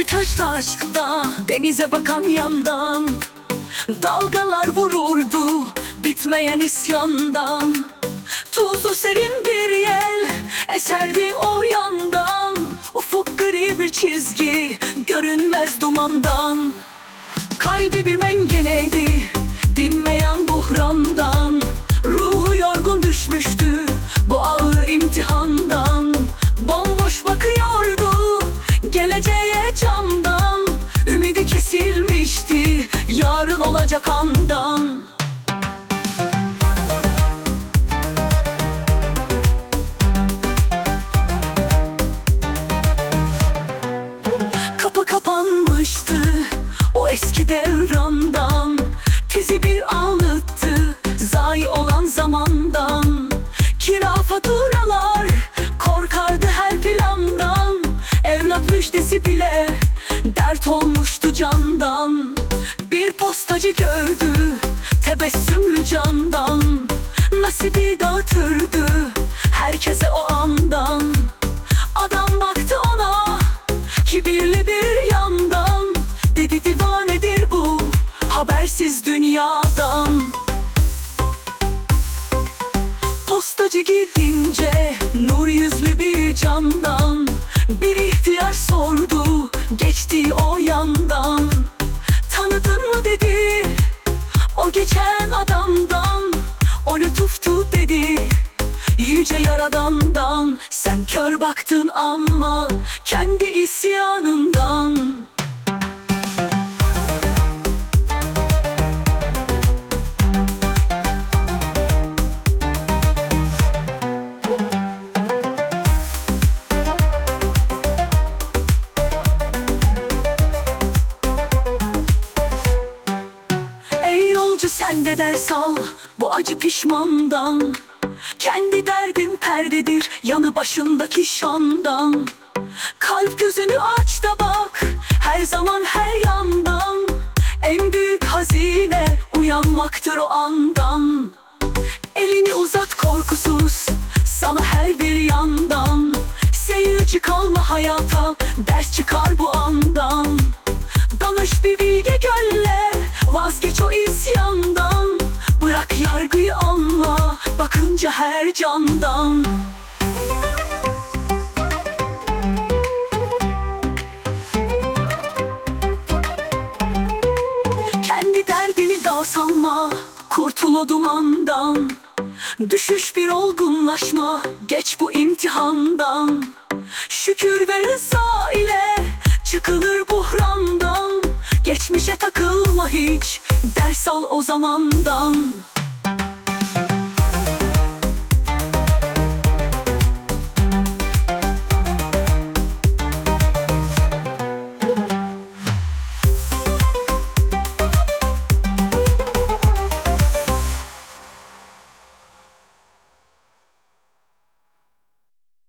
ateş aşkta Denize bakan yandan Dalgalar vururdu Bitmeyen isyandan. Tuzlu serin bir yel Eserdi o yandan Ufuk gri bir çizgi Görünmez dumandan. Kalbi bir mengeneydi Dinmeyen buhrandan Ruhu yorgun düşmüştü Olacak andan Kapı kapanmıştı o eski devrandan. Tezi bir anlattı zayi olan zamandan. Kira faturalar korkardı her plandan. Evlat müjdesi bile dert olmuştu candan Postacı gördü tebessümlü candan. Nasibi dağıtırdı herkese o andan. Adam baktı ona Kibirli bir yandan. Dedi divanedir bu Habersiz dünyadan. Postacı gidince dedi Yüce yaradandan. Sen kör baktın ama Kendi isyanından sen de ders al Bu acı pişmandan. Kendi derdin perdedir Yanı başındaki şandan. Kalp gözünü aç da bak Her zaman her yandan. En büyük hazine Uyanmaktır o andan. Elini uzat korkusuz Sana her bir yandan. Seyirci kalma hayata Ders çıkar bu andan. Danış bir bilge gölle Bakınca her candan. Kendi derdini dağ salma Kurtul o dumandan. Düşüş bir olgunlaşma Geç bu imtihandan. Şükür ve rıza ile Çıkılır buhrandan. Geçmişe takılma hiç Ders al o zamandan